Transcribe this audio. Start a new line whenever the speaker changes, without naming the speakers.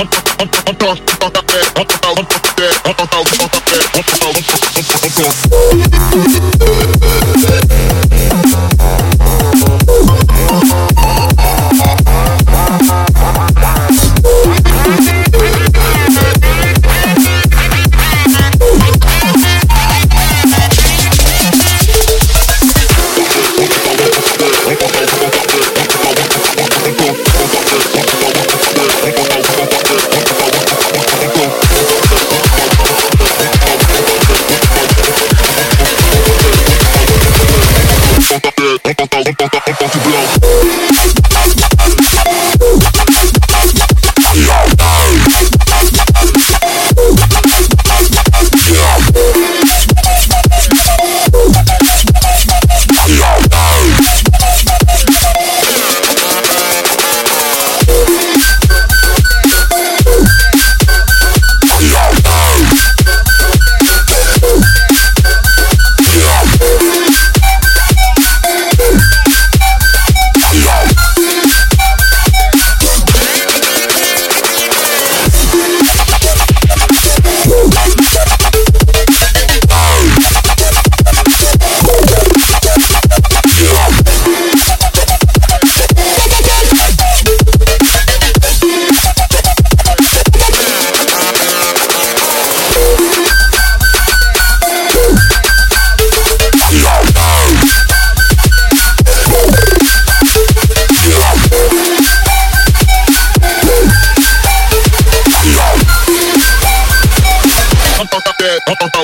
on, on, on. Oh, oh, oh.